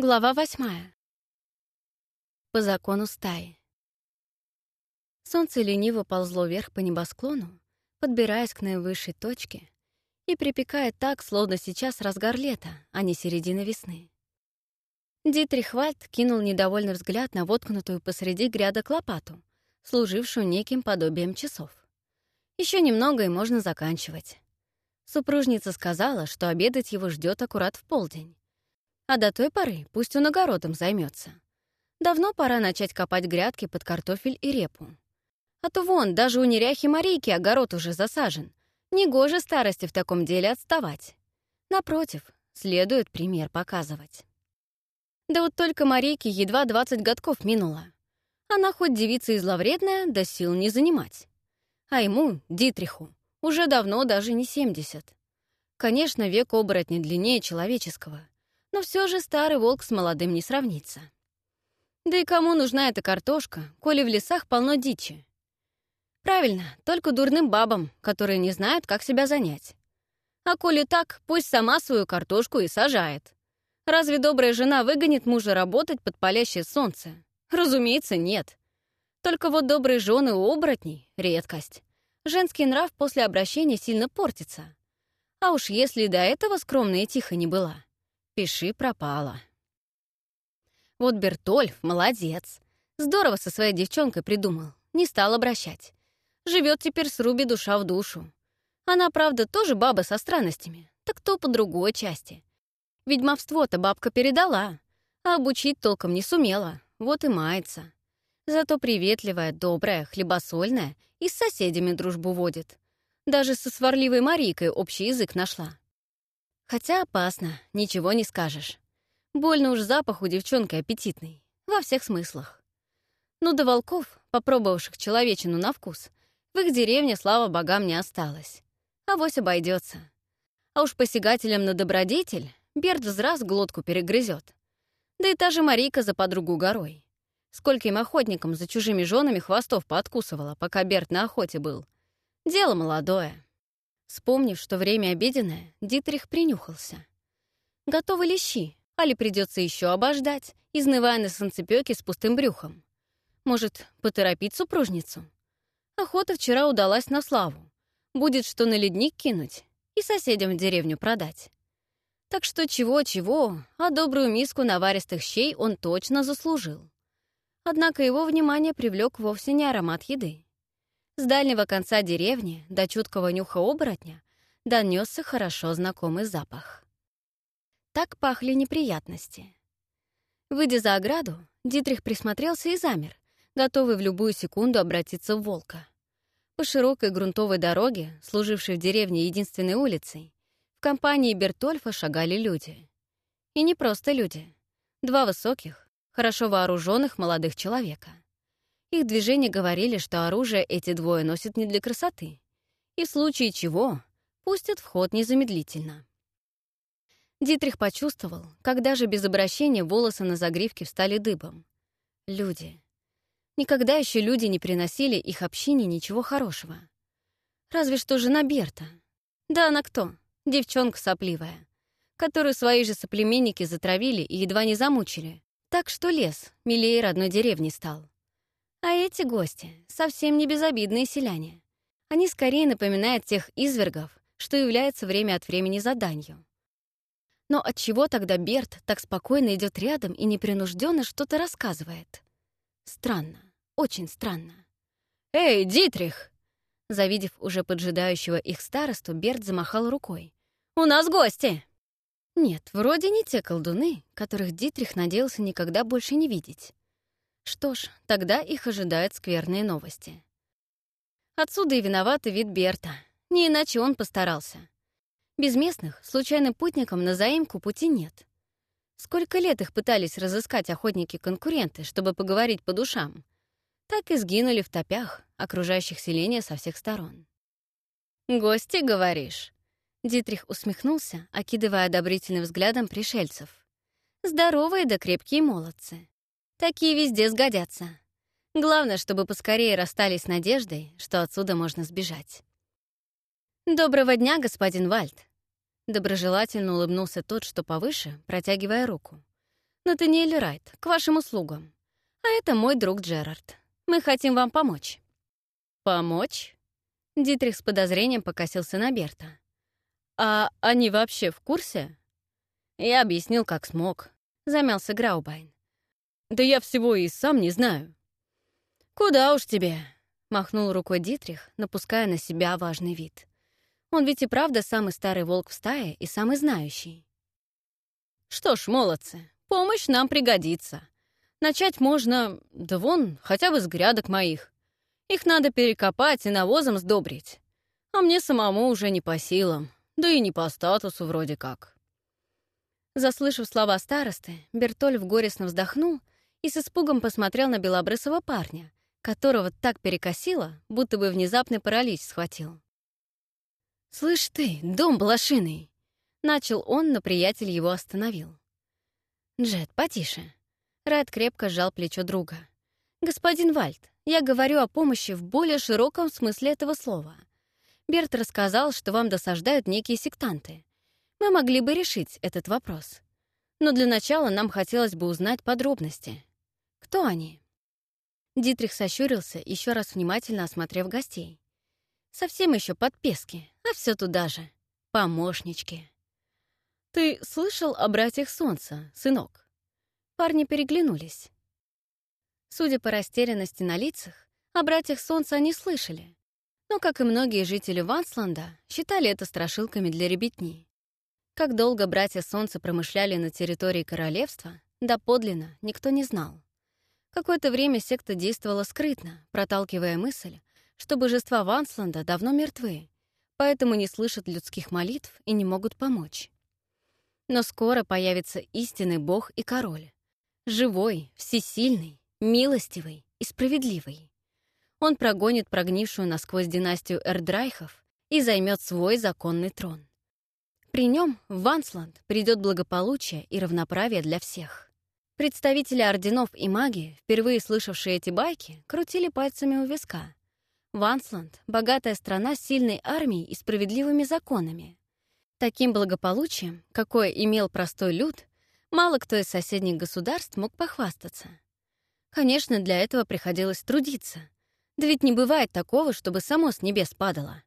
Глава восьмая. По закону стаи. Солнце лениво ползло вверх по небосклону, подбираясь к наивысшей точке, и припекает так, словно сейчас разгар лета, а не середина весны. Дитрих Вальд кинул недовольный взгляд на воткнутую посреди грядок лопату, служившую неким подобием часов. Еще немного, и можно заканчивать. Супружница сказала, что обедать его ждет аккурат в полдень а до той поры пусть он огородом займется. Давно пора начать копать грядки под картофель и репу. А то вон, даже у неряхи Марийки огород уже засажен. Негоже старости в таком деле отставать. Напротив, следует пример показывать. Да вот только Марийке едва 20 годков минуло. Она хоть девица и зловредная, да сил не занимать. А ему, Дитриху, уже давно даже не 70. Конечно, век оборотня длиннее человеческого — но все же старый волк с молодым не сравнится. Да и кому нужна эта картошка, коли в лесах полно дичи? Правильно, только дурным бабам, которые не знают, как себя занять. А коли так, пусть сама свою картошку и сажает. Разве добрая жена выгонит мужа работать под палящее солнце? Разумеется, нет. Только вот добрые жены у оборотней — редкость. Женский нрав после обращения сильно портится. А уж если до этого скромная и тихо не была — Пиши пропала. Вот Бертольф молодец. Здорово со своей девчонкой придумал. Не стал обращать. Живет теперь с Руби душа в душу. Она, правда, тоже баба со странностями. Так то по другой части. Ведьмовство-то бабка передала, а обучить толком не сумела. Вот и мается. Зато приветливая, добрая, хлебосольная и с соседями дружбу водит. Даже со сварливой Марийкой общий язык нашла. Хотя опасно, ничего не скажешь. Больно уж запах у девчонки аппетитный, во всех смыслах. Ну до волков, попробовавших человечину на вкус, в их деревне, слава богам, не осталось. Авось обойдется. А уж посягателям на добродетель Берт взраз глотку перегрызет. Да и та же Марийка за подругу горой. Скольким охотникам за чужими женами хвостов пооткусывала, пока Берт на охоте был. Дело молодое. Вспомнив, что время обеденное, Дитрих принюхался. Готовы лещи, али придется еще обождать, изнывая на солнцепёке с пустым брюхом. Может, поторопить супружницу? Охота вчера удалась на славу. Будет что на ледник кинуть и соседям в деревню продать. Так что чего-чего, а добрую миску наваристых щей он точно заслужил. Однако его внимание привлек вовсе не аромат еды. С дальнего конца деревни до чуткого нюха оборотня донесся хорошо знакомый запах. Так пахли неприятности. Выйдя за ограду, Дитрих присмотрелся и замер, готовый в любую секунду обратиться в волка. По широкой грунтовой дороге, служившей в деревне единственной улицей, в компании Бертольфа шагали люди. И не просто люди. Два высоких, хорошо вооруженных молодых человека — их движения говорили, что оружие эти двое носят не для красоты, и в случае чего пустят в ход незамедлительно. Дитрих почувствовал, когда же без обращения волосы на загривке встали дыбом. Люди. Никогда еще люди не приносили их общине ничего хорошего. Разве что жена Берта. Да она кто? Девчонка сопливая, которую свои же соплеменники затравили и едва не замучили. Так что лес милее родной деревни стал. А эти гости совсем не безобидные селяне. Они скорее напоминают тех извергов, что является время от времени заданью. Но от чего тогда Берт так спокойно идет рядом и непринужденно что-то рассказывает? Странно, очень странно. «Эй, Дитрих!» Завидев уже поджидающего их старосту, Берт замахал рукой. «У нас гости!» Нет, вроде не те колдуны, которых Дитрих надеялся никогда больше не видеть. Что ж, тогда их ожидают скверные новости. Отсюда и виноватый вид Берта. Не иначе он постарался. Без местных, случайным путникам на заимку пути нет. Сколько лет их пытались разыскать охотники-конкуренты, чтобы поговорить по душам, так и сгинули в топях, окружающих селения со всех сторон. «Гости, говоришь?» Дитрих усмехнулся, окидывая одобрительным взглядом пришельцев. «Здоровые да крепкие молодцы. Такие везде сгодятся. Главное, чтобы поскорее расстались с надеждой, что отсюда можно сбежать. «Доброго дня, господин Вальд!» Доброжелательно улыбнулся тот, что повыше, протягивая руку. Натаниэль Райт, к вашим услугам. А это мой друг Джерард. Мы хотим вам помочь». «Помочь?» Дитрих с подозрением покосился на Берта. «А они вообще в курсе?» Я объяснил, как смог. Замялся Граубайн. «Да я всего и сам не знаю». «Куда уж тебе?» — махнул рукой Дитрих, напуская на себя важный вид. Он ведь и правда самый старый волк в стае и самый знающий. «Что ж, молодцы, помощь нам пригодится. Начать можно, да вон, хотя бы с грядок моих. Их надо перекопать и навозом сдобрить. А мне самому уже не по силам, да и не по статусу вроде как». Заслышав слова старосты, Бертоль горестно вздохнул и с испугом посмотрел на белобрысого парня, которого так перекосило, будто бы внезапный паралич схватил. «Слышь ты, дом блошиный!» Начал он, но приятель его остановил. «Джет, потише». Райт крепко сжал плечо друга. «Господин Вальд, я говорю о помощи в более широком смысле этого слова. Берт рассказал, что вам досаждают некие сектанты мы могли бы решить этот вопрос. Но для начала нам хотелось бы узнать подробности. Кто они? Дитрих сощурился, еще раз внимательно осмотрев гостей. Совсем еще подпески, а все туда же. Помощнички. «Ты слышал о братьях Солнца, сынок?» Парни переглянулись. Судя по растерянности на лицах, о братьях Солнца они слышали, но, как и многие жители Вансланда, считали это страшилками для ребятни. Как долго братья Солнца промышляли на территории королевства, доподлинно никто не знал. Какое-то время секта действовала скрытно, проталкивая мысль, что божества Вансланда давно мертвы, поэтому не слышат людских молитв и не могут помочь. Но скоро появится истинный бог и король. Живой, всесильный, милостивый и справедливый. Он прогонит прогнившую насквозь династию Эрдрайхов и займет свой законный трон. При нем в Вансланд придет благополучие и равноправие для всех. Представители орденов и маги, впервые слышавшие эти байки, крутили пальцами у виска. Вансланд — богатая страна с сильной армией и справедливыми законами. Таким благополучием, какое имел простой люд, мало кто из соседних государств мог похвастаться. Конечно, для этого приходилось трудиться. Да ведь не бывает такого, чтобы само с небес падало.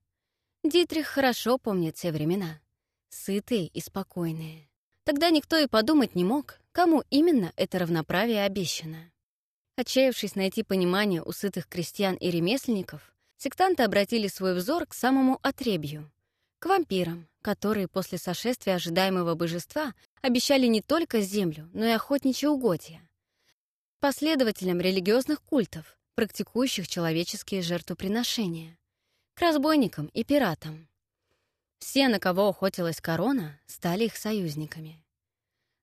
Дитрих хорошо помнит те времена сытые и спокойные. Тогда никто и подумать не мог, кому именно это равноправие обещано. Отчаявшись найти понимание у сытых крестьян и ремесленников, сектанты обратили свой взор к самому отребью, к вампирам, которые после сошествия ожидаемого божества обещали не только землю, но и охотничьи угодья, последователям религиозных культов, практикующих человеческие жертвоприношения, к разбойникам и пиратам. Все, на кого охотилась корона, стали их союзниками.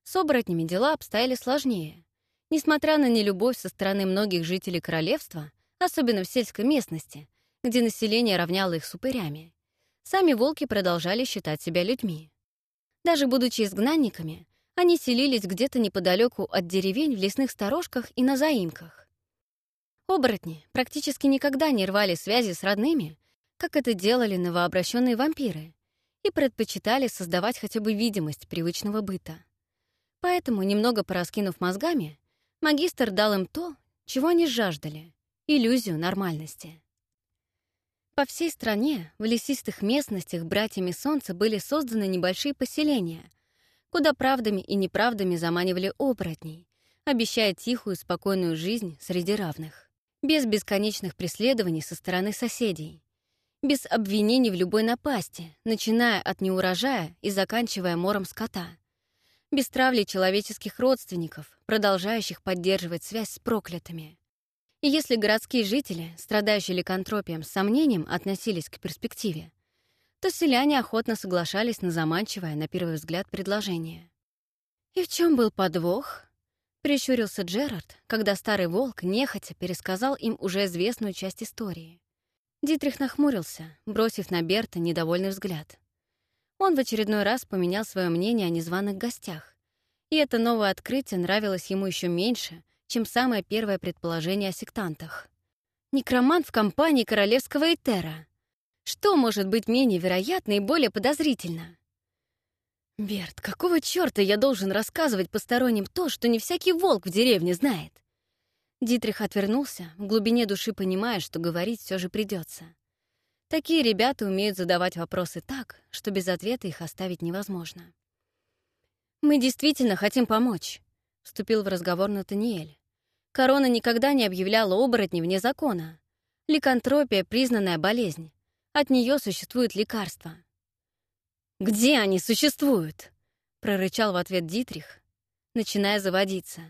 С оборотнями дела обстояли сложнее. Несмотря на нелюбовь со стороны многих жителей королевства, особенно в сельской местности, где население равняло их с сами волки продолжали считать себя людьми. Даже будучи изгнанниками, они селились где-то неподалеку от деревень в лесных сторожках и на заимках. Оборотни практически никогда не рвали связи с родными, как это делали новообращенные вампиры, и предпочитали создавать хотя бы видимость привычного быта. Поэтому, немного пораскинув мозгами, магистр дал им то, чего они жаждали — иллюзию нормальности. По всей стране, в лесистых местностях братьями Солнца были созданы небольшие поселения, куда правдами и неправдами заманивали оборотней, обещая тихую, спокойную жизнь среди равных, без бесконечных преследований со стороны соседей без обвинений в любой напасти, начиная от неурожая и заканчивая мором скота, без травли человеческих родственников, продолжающих поддерживать связь с проклятыми. И если городские жители, страдающие ликантропией, с сомнением относились к перспективе, то селяне охотно соглашались на заманчивое, на первый взгляд, предложение. И в чем был подвох? Прищурился Джерард, когда старый волк нехотя пересказал им уже известную часть истории. Дитрих нахмурился, бросив на Берта недовольный взгляд. Он в очередной раз поменял свое мнение о незваных гостях, и это новое открытие нравилось ему еще меньше, чем самое первое предположение о сектантах. Некромант в компании королевского Этера. Что может быть менее вероятно и более подозрительно? «Берт, какого чёрта я должен рассказывать посторонним то, что не всякий волк в деревне знает?» Дитрих отвернулся, в глубине души понимая, что говорить все же придется. Такие ребята умеют задавать вопросы так, что без ответа их оставить невозможно. «Мы действительно хотим помочь», — вступил в разговор Натаниэль. «Корона никогда не объявляла оборотни вне закона. Ликантропия — признанная болезнь. От нее существует лекарство». «Где они существуют?» — прорычал в ответ Дитрих, начиная заводиться.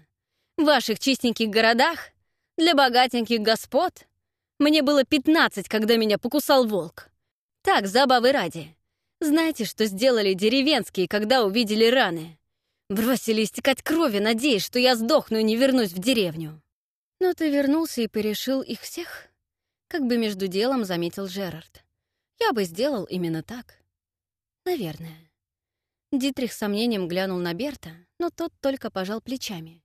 «В ваших чистеньких городах? Для богатеньких господ? Мне было пятнадцать, когда меня покусал волк. Так, забавы ради. Знаете, что сделали деревенские, когда увидели раны? Бросили истекать крови, надеясь, что я сдохну и не вернусь в деревню. Но ты вернулся и порешил их всех? Как бы между делом заметил Джерард. Я бы сделал именно так. Наверное. Дитрих с сомнением глянул на Берта, но тот только пожал плечами.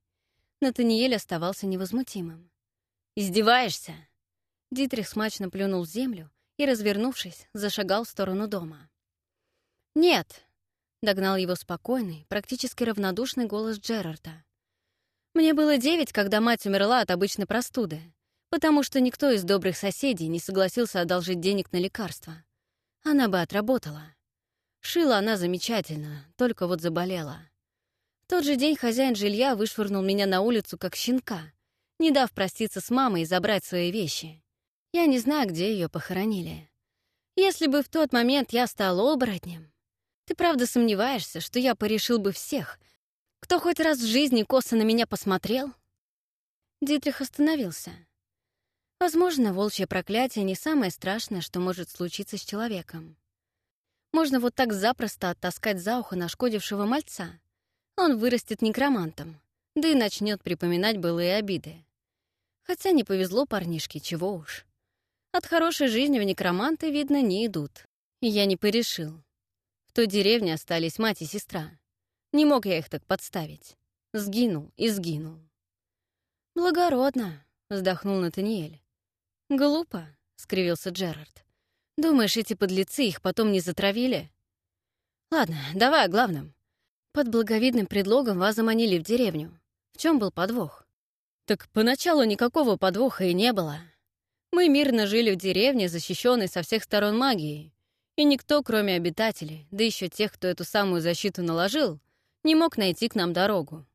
Натаниэль оставался невозмутимым. «Издеваешься?» Дитрих смачно плюнул в землю и, развернувшись, зашагал в сторону дома. «Нет», — догнал его спокойный, практически равнодушный голос Джерарда. «Мне было девять, когда мать умерла от обычной простуды, потому что никто из добрых соседей не согласился одолжить денег на лекарства. Она бы отработала. Шила она замечательно, только вот заболела. В тот же день хозяин жилья вышвырнул меня на улицу как щенка, не дав проститься с мамой и забрать свои вещи. Я не знаю, где ее похоронили. Если бы в тот момент я стал оборотнем, ты правда сомневаешься, что я порешил бы всех, кто хоть раз в жизни косо на меня посмотрел? Дитрих остановился. Возможно, волчье проклятие не самое страшное, что может случиться с человеком. Можно вот так запросто оттаскать за ухо нашкодившего мальца. Он вырастет некромантом, да и начнет припоминать былые обиды. Хотя не повезло парнишке, чего уж. От хорошей жизни в некроманты, видно, не идут. И я не порешил. В той деревне остались мать и сестра. Не мог я их так подставить. Сгинул и сгинул. «Благородно», — вздохнул Натаниэль. «Глупо», — скривился Джерард. Думаешь, эти подлецы их потом не затравили? Ладно, давай о главном. Под благовидным предлогом вас заманили в деревню. В чем был подвох? Так поначалу никакого подвоха и не было. Мы мирно жили в деревне, защищенной со всех сторон магией, и никто, кроме обитателей, да еще тех, кто эту самую защиту наложил, не мог найти к нам дорогу.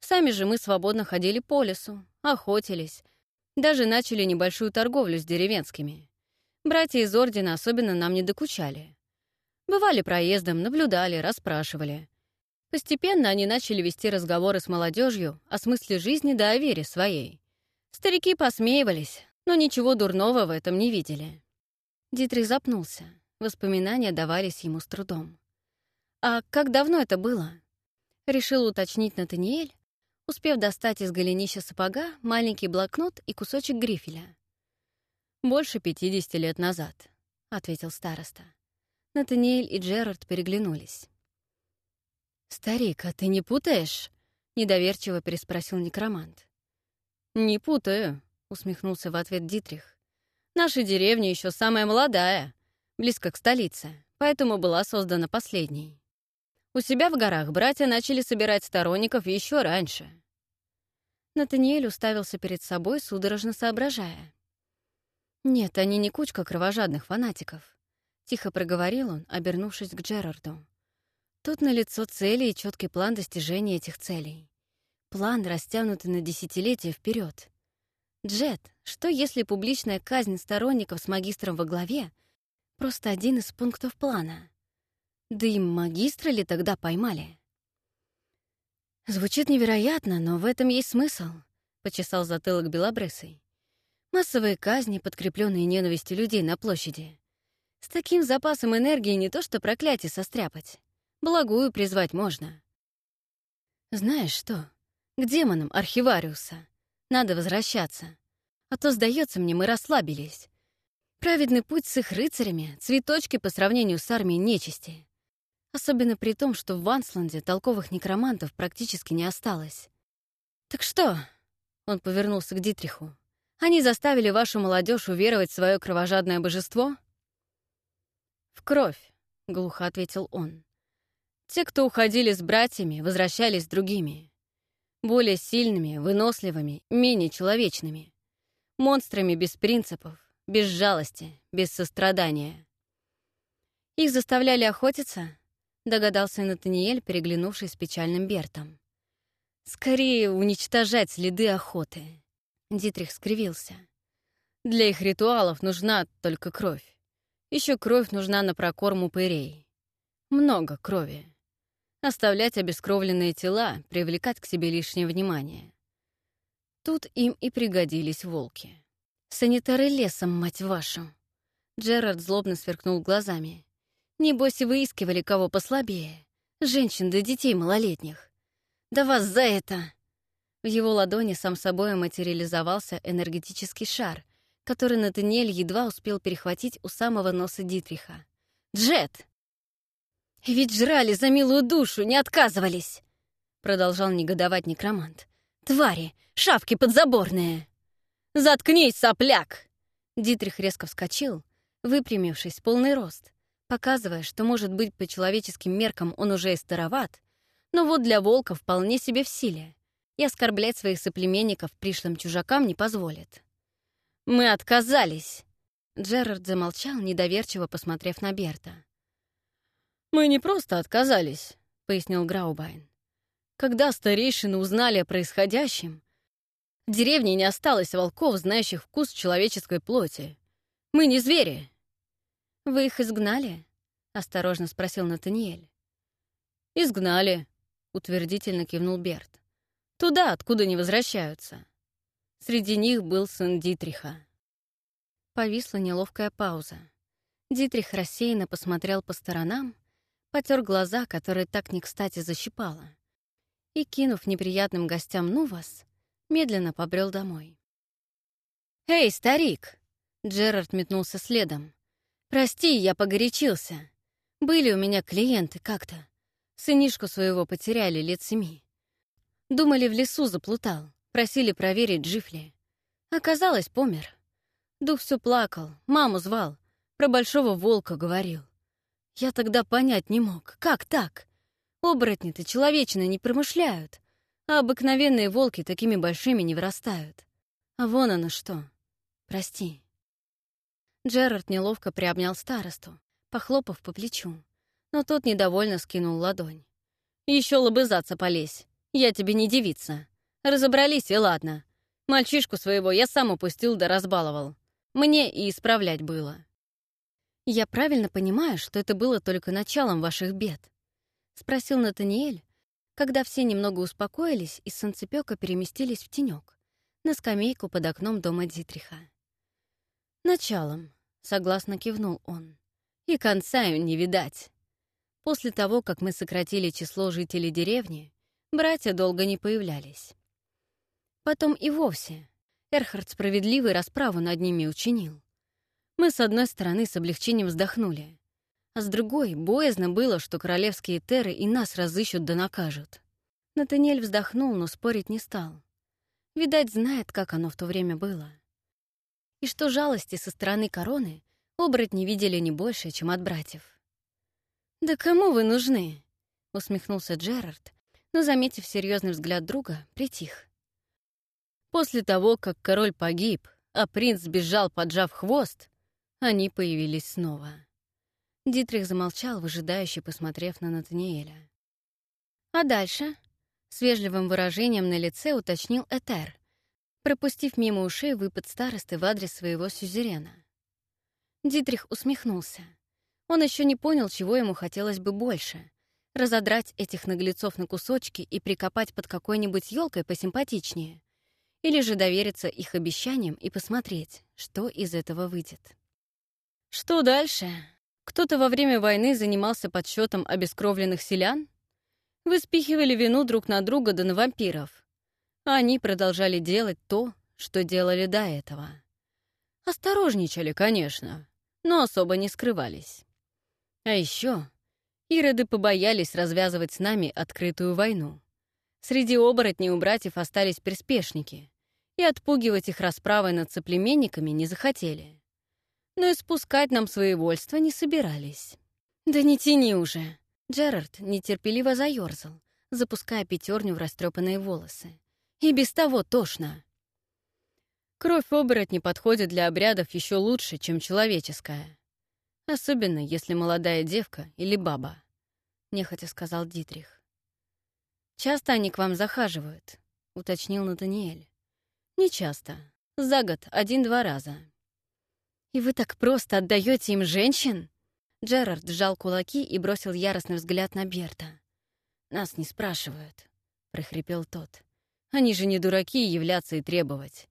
Сами же мы свободно ходили по лесу, охотились, даже начали небольшую торговлю с деревенскими. Братья из Ордена особенно нам не докучали. Бывали проездом, наблюдали, расспрашивали. Постепенно они начали вести разговоры с молодежью о смысле жизни да о вере своей. Старики посмеивались, но ничего дурного в этом не видели. Дитрих запнулся. Воспоминания давались ему с трудом. «А как давно это было?» Решил уточнить Натаниэль, успев достать из голенища сапога маленький блокнот и кусочек грифеля. «Больше пятидесяти лет назад», — ответил староста. Натаниэль и Джерард переглянулись. «Старик, а ты не путаешь?» — недоверчиво переспросил некромант. «Не путаю», — усмехнулся в ответ Дитрих. «Наша деревня еще самая молодая, близко к столице, поэтому была создана последней. У себя в горах братья начали собирать сторонников еще раньше». Натаниэль уставился перед собой, судорожно соображая. «Нет, они не кучка кровожадных фанатиков», — тихо проговорил он, обернувшись к Джерарду. «Тут налицо цели и четкий план достижения этих целей. План, растянутый на десятилетия вперед. Джет, что если публичная казнь сторонников с магистром во главе — просто один из пунктов плана? Да и магистра ли тогда поймали?» «Звучит невероятно, но в этом есть смысл», — почесал затылок белобрысый. Массовые казни, подкрепленные ненавистью людей на площади. С таким запасом энергии не то что проклятие состряпать. Благую призвать можно. Знаешь что? К демонам Архивариуса. Надо возвращаться. А то, сдается мне, мы расслабились. Праведный путь с их рыцарями — цветочки по сравнению с армией нечисти. Особенно при том, что в Вансланде толковых некромантов практически не осталось. «Так что?» — он повернулся к Дитриху. Они заставили вашу молодежь уверовать в свое кровожадное божество? В кровь, глухо ответил он. Те, кто уходили с братьями, возвращались с другими. Более сильными, выносливыми, менее человечными. Монстрами без принципов, без жалости, без сострадания. Их заставляли охотиться, догадался Натаниэль, переглянувшись с печальным Бертом. Скорее уничтожать следы охоты. Дитрих скривился. Для их ритуалов нужна только кровь. Еще кровь нужна на прокорм упырей. Много крови. Оставлять обескровленные тела, привлекать к себе лишнее внимание. Тут им и пригодились волки. «Санитары лесом, мать вашу!» Джерард злобно сверкнул глазами. «Небось, и выискивали кого послабее. Женщин да детей малолетних. Да вас за это!» В его ладони сам собой материализовался энергетический шар, который Натаниэль едва успел перехватить у самого носа Дитриха. «Джет!» «Ведь жрали за милую душу, не отказывались!» Продолжал негодовать некромант. «Твари! Шавки подзаборные!» «Заткнись, сопляк!» Дитрих резко вскочил, выпрямившись полный рост, показывая, что, может быть, по человеческим меркам он уже и староват, но вот для волка вполне себе в силе, и оскорблять своих соплеменников пришлым чужакам не позволит. «Мы отказались!» Джерард замолчал, недоверчиво посмотрев на Берта. «Мы не просто отказались», — пояснил Граубайн. «Когда старейшины узнали о происходящем, в деревне не осталось волков, знающих вкус человеческой плоти. Мы не звери. «Вы их изгнали?» — осторожно спросил Натаниэль. «Изгнали», — утвердительно кивнул Берт. «Туда, откуда не возвращаются». Среди них был сын Дитриха. Повисла неловкая пауза. Дитрих рассеянно посмотрел по сторонам, потер глаза, которые так не кстати защипало, и, кинув неприятным гостям «ну вас», медленно побрел домой. «Эй, старик!» — Джерард метнулся следом. «Прости, я погорячился. Были у меня клиенты как-то. Сынишку своего потеряли лет семи. Думали, в лесу заплутал, просили проверить, жив ли. Оказалось, помер. Дух все плакал, маму звал, про большого волка говорил. Я тогда понять не мог, как так? Оборотни-то человечно не промышляют. А обыкновенные волки такими большими не вырастают. А вон оно что. Прости. Джерард неловко приобнял старосту, похлопав по плечу, но тот недовольно скинул ладонь. Еще лобызаться полезь. Я тебе не девица. Разобрались, и ладно. Мальчишку своего я сам упустил да разбаловал. Мне и исправлять было. Я правильно понимаю, что это было только началом ваших бед? Спросил Натаниэль, когда все немного успокоились, из санцепёка переместились в тенек, на скамейку под окном дома Дитриха. «Началом», — согласно кивнул он, — «и конца им не видать. После того, как мы сократили число жителей деревни, братья долго не появлялись. Потом и вовсе Эрхард справедливый расправу над ними учинил. Мы, с одной стороны, с облегчением вздохнули а с другой боязно было, что королевские теры и нас разыщут да накажут. Натаниэль вздохнул, но спорить не стал. Видать, знает, как оно в то время было. И что жалости со стороны короны оборотни видели не больше, чем от братьев. «Да кому вы нужны?» — усмехнулся Джерард, но, заметив серьезный взгляд друга, притих. После того, как король погиб, а принц сбежал, поджав хвост, они появились снова. Дитрих замолчал, выжидающе посмотрев на Натаниэля. «А дальше?» — с вежливым выражением на лице уточнил Этер, пропустив мимо ушей выпад старосты в адрес своего сюзерена. Дитрих усмехнулся. Он еще не понял, чего ему хотелось бы больше — разодрать этих наглецов на кусочки и прикопать под какой-нибудь елкой посимпатичнее, или же довериться их обещаниям и посмотреть, что из этого выйдет. «Что дальше?» Кто-то во время войны занимался подсчетом обескровленных селян? Вы спихивали вину друг на друга да на вампиров. Они продолжали делать то, что делали до этого. Осторожничали, конечно, но особо не скрывались. А еще ироды побоялись развязывать с нами открытую войну. Среди оборотней у братьев остались приспешники, и отпугивать их расправой над соплеменниками не захотели но и спускать нам своевольство не собирались. «Да не тяни уже!» Джерард нетерпеливо заёрзал, запуская пятерню в растрепанные волосы. И без того тошно. Кровь оборотни подходит для обрядов еще лучше, чем человеческая. Особенно, если молодая девка или баба, — нехотя сказал Дитрих. «Часто они к вам захаживают», — уточнил Натаниэль. «Не часто. За год один-два раза». «И вы так просто отдаете им женщин?» Джерард сжал кулаки и бросил яростный взгляд на Берта. «Нас не спрашивают», — прохрипел тот. «Они же не дураки являться и требовать.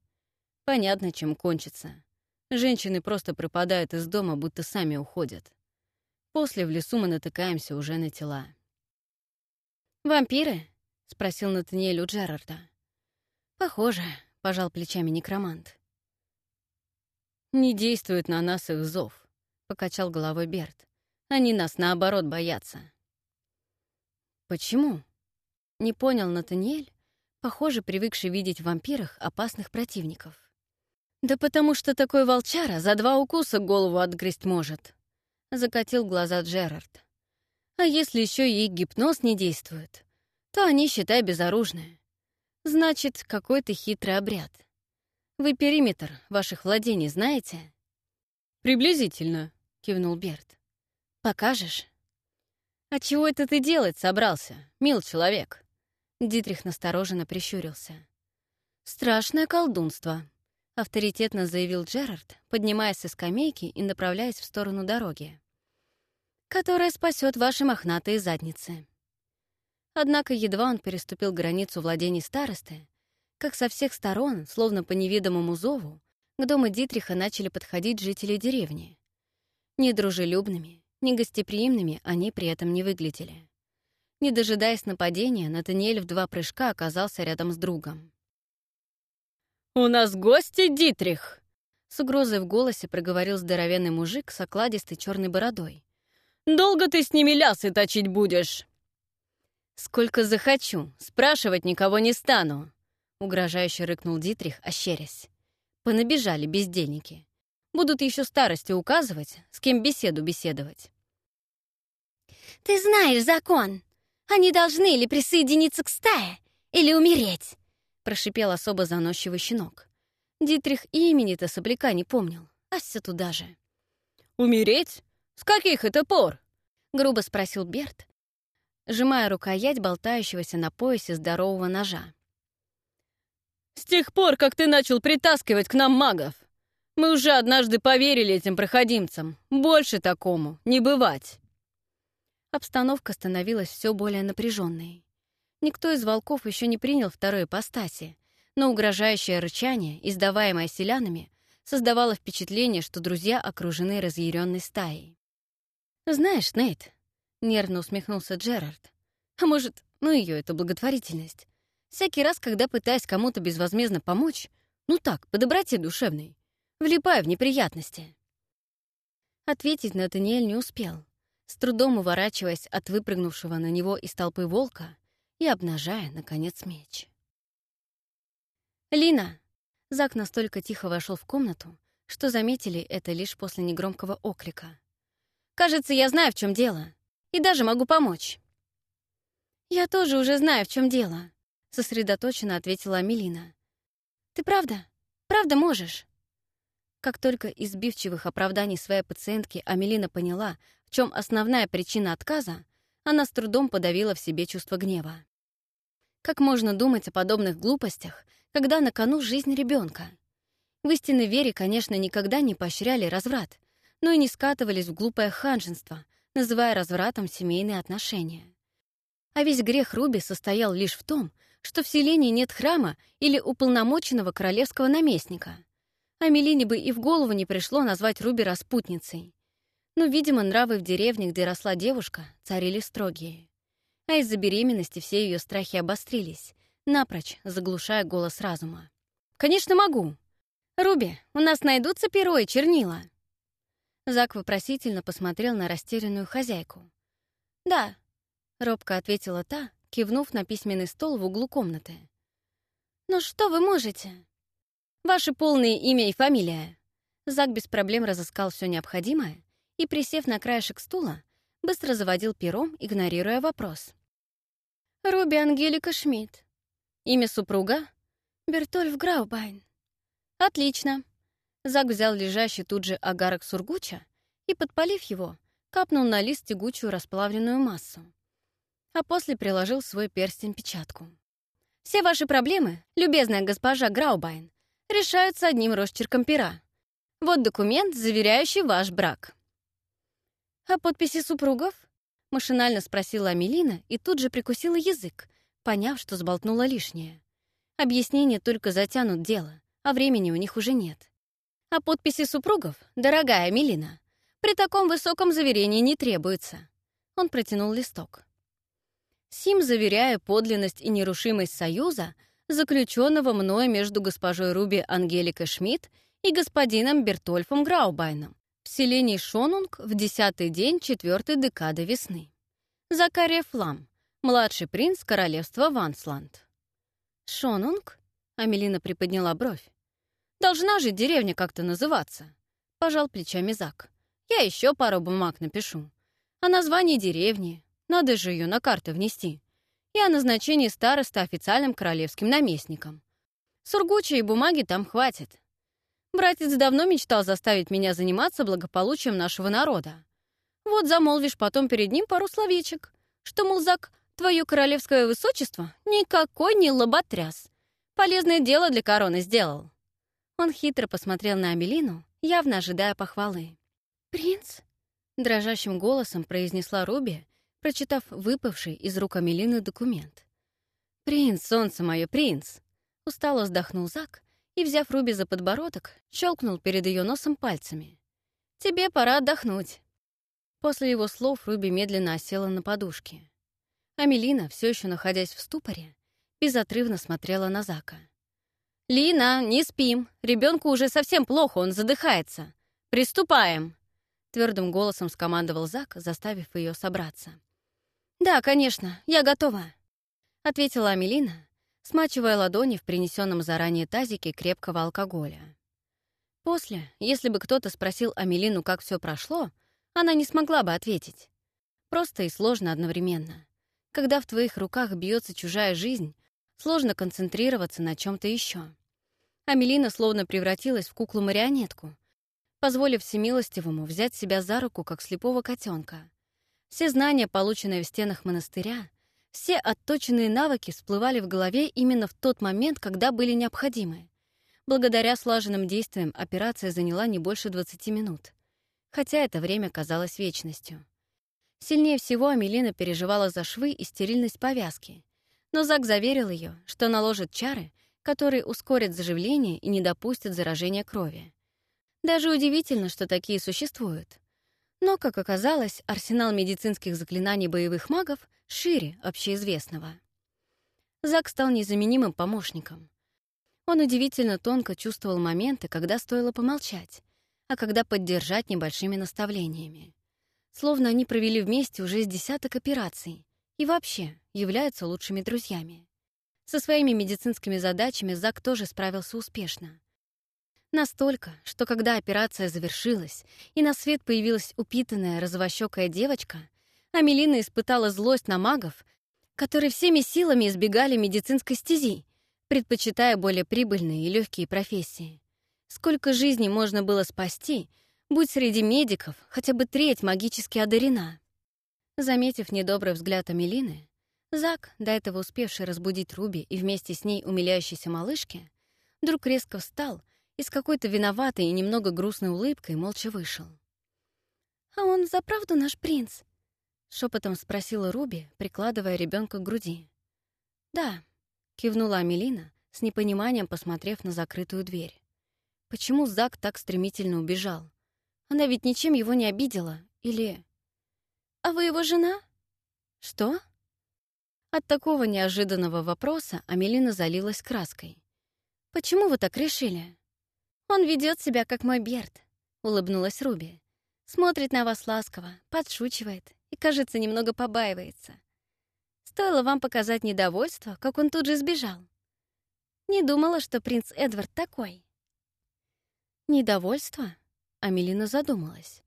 Понятно, чем кончится. Женщины просто пропадают из дома, будто сами уходят. После в лесу мы натыкаемся уже на тела. «Вампиры?» — спросил Натаниэль у Джерарда. «Похоже», — пожал плечами некромант. «Не действует на нас их зов», — покачал головой Берт. «Они нас, наоборот, боятся». «Почему?» — не понял Натаниэль, похоже, привыкший видеть в вампирах опасных противников. «Да потому что такой волчара за два укуса голову отгрызть может», — закатил глаза Джерард. «А если еще и гипноз не действует, то они, считай, безоружные. Значит, какой-то хитрый обряд. Вы периметр ваших владений знаете?» «Приблизительно», — кивнул Берт. «Покажешь?» «А чего это ты делать собрался, мил человек?» Дитрих настороженно прищурился. «Страшное колдунство», — авторитетно заявил Джерард, поднимаясь со скамейки и направляясь в сторону дороги, «которая спасет ваши мохнатые задницы». Однако едва он переступил границу владений старосты, как со всех сторон, словно по невидимому зову, к дому Дитриха начали подходить жители деревни. Недружелюбными, негостеприимными они при этом не выглядели. Не дожидаясь нападения, Натаниэль в два прыжка оказался рядом с другом. «У нас гости, Дитрих!» С угрозой в голосе проговорил здоровенный мужик с окладистой черной бородой. «Долго ты с ними лясы точить будешь?» «Сколько захочу, спрашивать никого не стану», — угрожающе рыкнул Дитрих, ощерясь. «Понабежали бездельники. Будут еще старости указывать, с кем беседу беседовать». «Ты знаешь закон. Они должны или присоединиться к стае, или умереть. — прошипел особо заносчивый щенок. Дитрих и имени-то сопляка не помнил, Ася туда же. «Умереть? С каких это пор?» — грубо спросил Берт, сжимая рукоять болтающегося на поясе здорового ножа. «С тех пор, как ты начал притаскивать к нам магов. Мы уже однажды поверили этим проходимцам. Больше такому не бывать». Обстановка становилась все более напряженной. Никто из волков еще не принял второй ипостаси, но угрожающее рычание, издаваемое селянами, создавало впечатление, что друзья окружены разъяренной стаей. «Знаешь, Нейт», — нервно усмехнулся Джерард, «а может, ну ее эту благотворительность, всякий раз, когда пытаюсь кому-то безвозмездно помочь, ну так, по доброте душевной, влипаю в неприятности». Ответить Натаниэль не успел, с трудом уворачиваясь от выпрыгнувшего на него из толпы волка и обнажая, наконец, меч. «Лина!» Зак настолько тихо вошел в комнату, что заметили это лишь после негромкого оклика. «Кажется, я знаю, в чем дело, и даже могу помочь». «Я тоже уже знаю, в чем дело», — сосредоточенно ответила Амелина. «Ты правда? Правда можешь?» Как только из сбивчивых оправданий своей пациентки Амелина поняла, в чем основная причина отказа, она с трудом подавила в себе чувство гнева. Как можно думать о подобных глупостях, когда на кону жизнь ребенка? В истинной вере, конечно, никогда не поощряли разврат, но и не скатывались в глупое ханженство, называя развратом семейные отношения. А весь грех Руби состоял лишь в том, что в селении нет храма или уполномоченного королевского наместника. А Мелине бы и в голову не пришло назвать Руби распутницей. Но, видимо, нравы в деревне, где росла девушка, царили строгие а из-за беременности все ее страхи обострились, напрочь заглушая голос разума. «Конечно, могу. Руби, у нас найдутся перо и чернила». Зак вопросительно посмотрел на растерянную хозяйку. «Да», — робко ответила та, кивнув на письменный стол в углу комнаты. «Ну что вы можете?» «Ваше полное имя и фамилия». Зак без проблем разыскал все необходимое и, присев на краешек стула, быстро заводил пером, игнорируя вопрос. «Руби Ангелика Шмидт. Имя супруга?» «Бертольф Граубайн». «Отлично». Зак взял лежащий тут же огарок сургуча и, подпалив его, капнул на лист тягучую расплавленную массу. А после приложил свой перстень-печатку. «Все ваши проблемы, любезная госпожа Граубайн, решаются одним росчерком пера. Вот документ, заверяющий ваш брак». «А подписи супругов?» — машинально спросила Амелина и тут же прикусила язык, поняв, что сболтнула лишнее. Объяснения только затянут дело, а времени у них уже нет. А подписи супругов, дорогая Амелина, при таком высоком заверении не требуется. Он протянул листок. Сим заверяя подлинность и нерушимость союза, заключенного мною между госпожой Руби Ангеликой Шмидт и господином Бертольфом Граубайном в селении Шонунг в десятый день четвертой декады весны. Закария Флам, младший принц королевства Вансланд. «Шонунг?» — Амелина приподняла бровь. «Должна же деревня как-то называться», — пожал плечами Зак. Я еще пару бумаг напишу. О названии деревни. Надо же ее на карты внести. И о назначении староста официальным королевским наместником. Сургучей бумаги там хватит. Братец давно мечтал заставить меня заниматься благополучием нашего народа. Вот замолвишь потом перед ним пару словечек, что, мол, Зак, твое королевское высочество никакой не лоботряс. Полезное дело для короны сделал. Он хитро посмотрел на Амелину, явно ожидая похвалы. «Принц?» — дрожащим голосом произнесла Руби, прочитав выпавший из рук Амелины документ. «Принц, солнце мое, принц!» — устало вздохнул Зак и, взяв Руби за подбородок, щелкнул перед ее носом пальцами. «Тебе пора отдохнуть». После его слов Руби медленно осела на подушке. Амелина, все еще находясь в ступоре, безотрывно смотрела на Зака. «Лина, не спим. Ребенку уже совсем плохо, он задыхается. Приступаем!» Твердым голосом скомандовал Зак, заставив ее собраться. «Да, конечно, я готова», — ответила Амелина, смачивая ладони в принесенном заранее тазике крепкого алкоголя. После, если бы кто-то спросил Амелину, как все прошло, она не смогла бы ответить. Просто и сложно одновременно. Когда в твоих руках бьется чужая жизнь, сложно концентрироваться на чем то еще. Амелина словно превратилась в куклу-марионетку, позволив всемилостивому взять себя за руку, как слепого котенка. Все знания, полученные в стенах монастыря, все отточенные навыки всплывали в голове именно в тот момент, когда были необходимы. Благодаря слаженным действиям операция заняла не больше 20 минут, хотя это время казалось вечностью. Сильнее всего Амелина переживала за швы и стерильность повязки, но Зак заверил ее, что наложит чары, которые ускорят заживление и не допустят заражения крови. Даже удивительно, что такие существуют. Но, как оказалось, арсенал медицинских заклинаний боевых магов шире общеизвестного. Зак стал незаменимым помощником. Он удивительно тонко чувствовал моменты, когда стоило помолчать, а когда поддержать небольшими наставлениями. Словно они провели вместе уже с десяток операций и вообще являются лучшими друзьями. Со своими медицинскими задачами Зак тоже справился успешно. Настолько, что когда операция завершилась, и на свет появилась упитанная розовощекая девочка, Амелина испытала злость на магов, которые всеми силами избегали медицинской стези, предпочитая более прибыльные и легкие профессии. Сколько жизней можно было спасти, будь среди медиков хотя бы треть магически одарена. Заметив недобрый взгляд Амелины, Зак, до этого успевший разбудить Руби и вместе с ней умиляющейся малышке, вдруг резко встал и с какой-то виноватой и немного грустной улыбкой молча вышел. «А он заправду наш принц?» — шепотом спросила Руби, прикладывая ребенка к груди. «Да», — кивнула Амелина, с непониманием посмотрев на закрытую дверь. «Почему Зак так стремительно убежал? Она ведь ничем его не обидела, или...» «А вы его жена?» «Что?» От такого неожиданного вопроса Амелина залилась краской. «Почему вы так решили?» «Он ведет себя, как мой Берт», — улыбнулась Руби. «Смотрит на вас ласково, подшучивает и, кажется, немного побаивается. Стоило вам показать недовольство, как он тут же сбежал. Не думала, что принц Эдвард такой». «Недовольство?» — Амелина задумалась.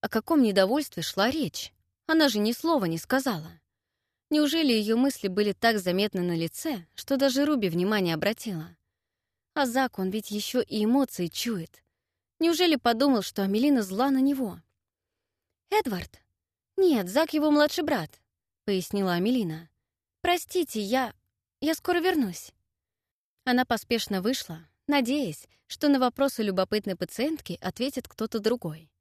О каком недовольстве шла речь? Она же ни слова не сказала. Неужели ее мысли были так заметны на лице, что даже Руби внимание обратила? А Зак, он ведь еще и эмоции чует. Неужели подумал, что Амелина зла на него? «Эдвард?» «Нет, Зак его младший брат», — пояснила Амелина. «Простите, я... я скоро вернусь». Она поспешно вышла, надеясь, что на вопросы любопытной пациентки ответит кто-то другой.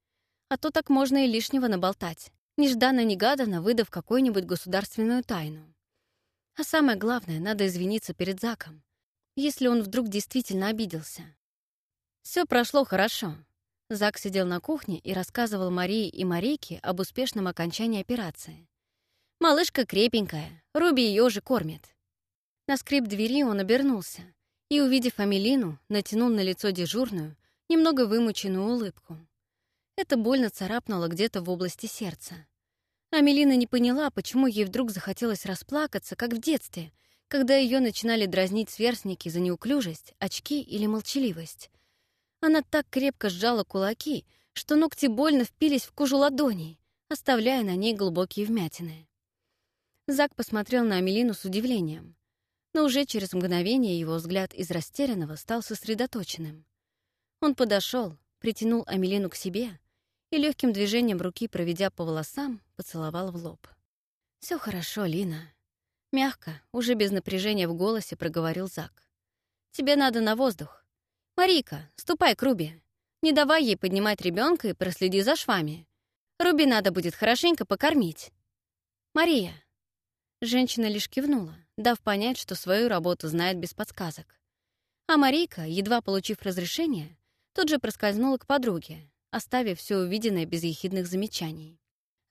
А то так можно и лишнего наболтать, нежданно-негаданно выдав какую-нибудь государственную тайну. А самое главное, надо извиниться перед Заком, если он вдруг действительно обиделся. Все прошло хорошо. Зак сидел на кухне и рассказывал Марии и Марейке об успешном окончании операции. «Малышка крепенькая, Руби ее же кормит». На скрип двери он обернулся и, увидев Амелину, натянул на лицо дежурную, немного вымученную улыбку. Это больно царапнуло где-то в области сердца. Амелина не поняла, почему ей вдруг захотелось расплакаться, как в детстве, когда ее начинали дразнить сверстники за неуклюжесть, очки или молчаливость. Она так крепко сжала кулаки, что ногти больно впились в кожу ладоней, оставляя на ней глубокие вмятины. Зак посмотрел на Амелину с удивлением, но уже через мгновение его взгляд из растерянного стал сосредоточенным. Он подошел, притянул Амелину к себе и легким движением руки, проведя по волосам, поцеловал в лоб. Все хорошо, Лина», — мягко, уже без напряжения в голосе проговорил Зак. «Тебе надо на воздух. «Марика, ступай к Руби. Не давай ей поднимать ребенка и проследи за швами. Руби надо будет хорошенько покормить». «Мария». Женщина лишь кивнула, дав понять, что свою работу знает без подсказок. А Марийка, едва получив разрешение, тут же проскользнула к подруге, оставив все увиденное без ехидных замечаний.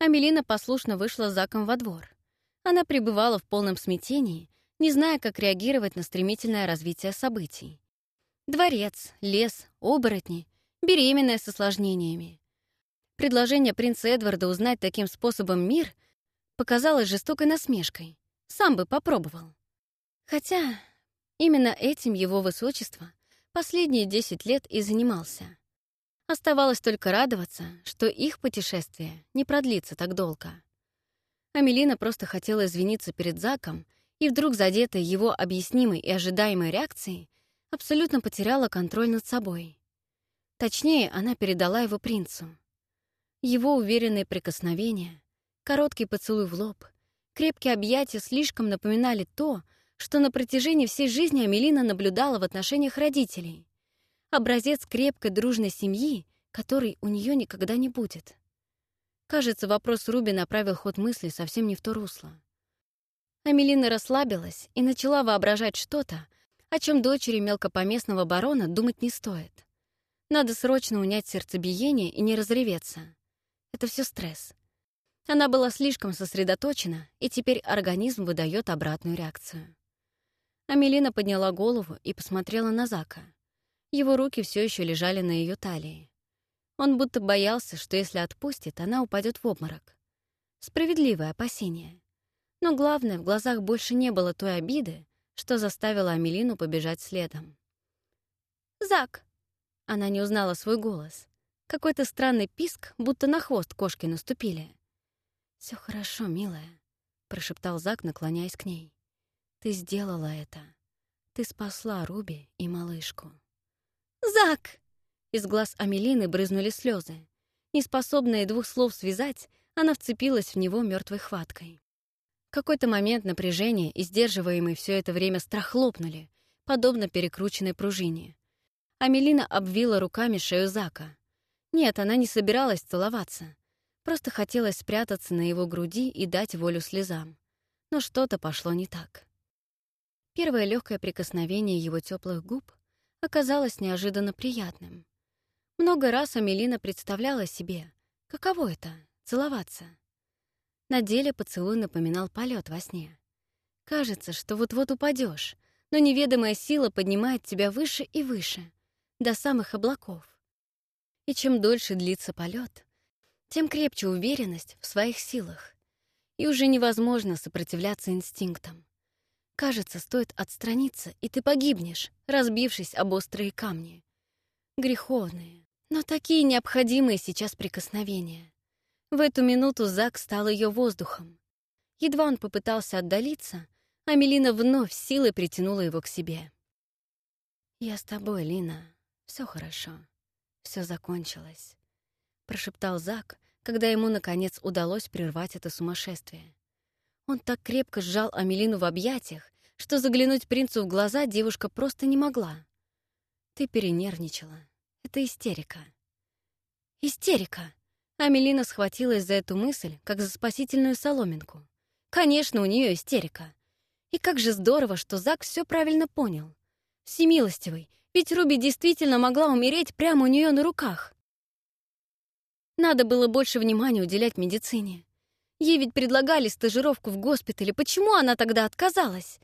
Амелина послушно вышла Заком во двор. Она пребывала в полном смятении, не зная, как реагировать на стремительное развитие событий. Дворец, лес, оборотни, беременная с осложнениями. Предложение принца Эдварда узнать таким способом мир показалось жестокой насмешкой. Сам бы попробовал. Хотя именно этим его высочество последние десять лет и занимался. Оставалось только радоваться, что их путешествие не продлится так долго. Амелина просто хотела извиниться перед Заком, и вдруг, задетая его объяснимой и ожидаемой реакцией, абсолютно потеряла контроль над собой. Точнее, она передала его принцу. Его уверенные прикосновения, короткий поцелуй в лоб, крепкие объятия слишком напоминали то, что на протяжении всей жизни Амелина наблюдала в отношениях родителей. Образец крепкой дружной семьи, которой у нее никогда не будет. Кажется, вопрос Руби направил ход мысли совсем не в то русло. Амелина расслабилась и начала воображать что-то, о чем дочери мелкопоместного барона думать не стоит. Надо срочно унять сердцебиение и не разреветься. Это все стресс. Она была слишком сосредоточена, и теперь организм выдает обратную реакцию. Амелина подняла голову и посмотрела на Зака. Его руки все еще лежали на ее талии. Он будто боялся, что если отпустит, она упадет в обморок. Справедливое опасение. Но главное, в глазах больше не было той обиды, что заставило Амелину побежать следом. «Зак!» Она не узнала свой голос. Какой-то странный писк, будто на хвост кошки наступили. Все хорошо, милая», — прошептал Зак, наклоняясь к ней. «Ты сделала это. Ты спасла Руби и малышку». «Зак!» Из глаз Амелины брызнули слезы. Неспособная двух слов связать, она вцепилась в него мертвой хваткой какой-то момент напряжение и сдерживаемый все это время страх лопнули, подобно перекрученной пружине. Амелина обвила руками шею Зака. Нет, она не собиралась целоваться. Просто хотелось спрятаться на его груди и дать волю слезам. Но что-то пошло не так. Первое легкое прикосновение его теплых губ оказалось неожиданно приятным. Много раз Амелина представляла себе, каково это — целоваться. На деле поцелуй напоминал полет во сне. Кажется, что вот-вот упадешь, но неведомая сила поднимает тебя выше и выше, до самых облаков. И чем дольше длится полет, тем крепче уверенность в своих силах. И уже невозможно сопротивляться инстинктам. Кажется, стоит отстраниться, и ты погибнешь, разбившись об острые камни. Греховные, но такие необходимые сейчас прикосновения. В эту минуту Зак стал ее воздухом. Едва он попытался отдалиться, а Мелина вновь силой притянула его к себе. «Я с тобой, Лина. Все хорошо. Все закончилось», — прошептал Зак, когда ему, наконец, удалось прервать это сумасшествие. Он так крепко сжал Амелину в объятиях, что заглянуть принцу в глаза девушка просто не могла. «Ты перенервничала. Это истерика». «Истерика!» Амелина схватилась за эту мысль, как за спасительную соломинку. Конечно, у нее истерика. И как же здорово, что Зак все правильно понял. Всемилостивый, ведь Руби действительно могла умереть прямо у нее на руках. Надо было больше внимания уделять медицине. Ей ведь предлагали стажировку в госпитале. Почему она тогда отказалась?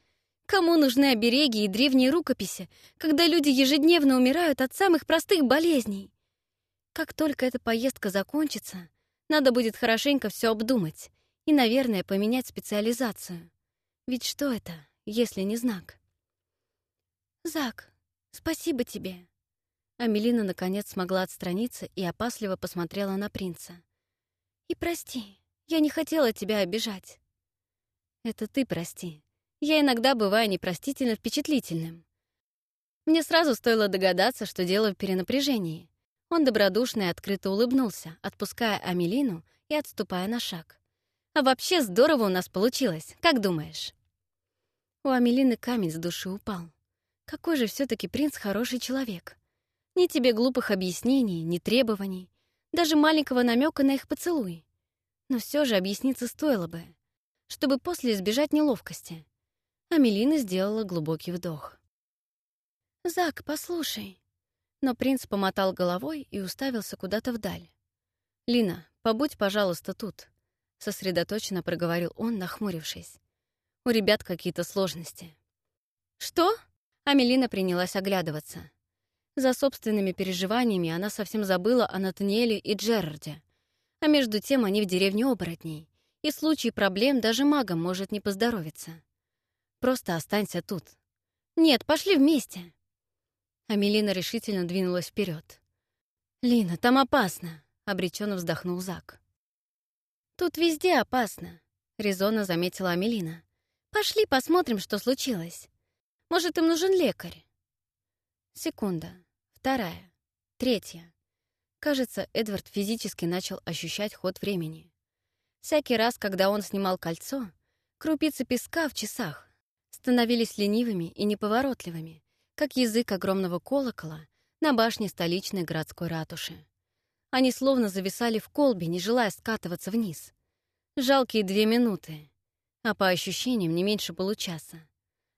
Кому нужны обереги и древние рукописи, когда люди ежедневно умирают от самых простых болезней? Как только эта поездка закончится, надо будет хорошенько все обдумать и, наверное, поменять специализацию. Ведь что это, если не знак? «Зак, спасибо тебе». Амелина наконец смогла отстраниться и опасливо посмотрела на принца. «И прости, я не хотела тебя обижать». «Это ты прости. Я иногда бываю непростительно впечатлительным». Мне сразу стоило догадаться, что дело в перенапряжении. Он добродушно и открыто улыбнулся, отпуская Амелину и отступая на шаг. «А вообще здорово у нас получилось, как думаешь?» У Амелины камень с души упал. Какой же все таки принц хороший человек. Ни тебе глупых объяснений, ни требований, даже маленького намека на их поцелуй. Но все же объясниться стоило бы, чтобы после избежать неловкости. Амелина сделала глубокий вдох. «Зак, послушай». Но принц помотал головой и уставился куда-то вдаль. «Лина, побудь, пожалуйста, тут», — сосредоточенно проговорил он, нахмурившись. «У ребят какие-то сложности». «Что?» — Амелина принялась оглядываться. За собственными переживаниями она совсем забыла о Натаниэле и Джерарде, а между тем они в деревне оборотней, и в случае проблем даже магам может не поздоровиться. Просто останься тут. Нет, пошли вместе. Амелина решительно двинулась вперед. «Лина, там опасно», — обреченно вздохнул Зак. «Тут везде опасно», — резонно заметила Амелина. «Пошли посмотрим, что случилось. Может, им нужен лекарь?» Секунда, вторая, третья. Кажется, Эдвард физически начал ощущать ход времени. Всякий раз, когда он снимал кольцо, крупицы песка в часах становились ленивыми и неповоротливыми, как язык огромного колокола на башне столичной городской ратуши. Они словно зависали в колбе, не желая скатываться вниз. Жалкие две минуты, а по ощущениям не меньше получаса.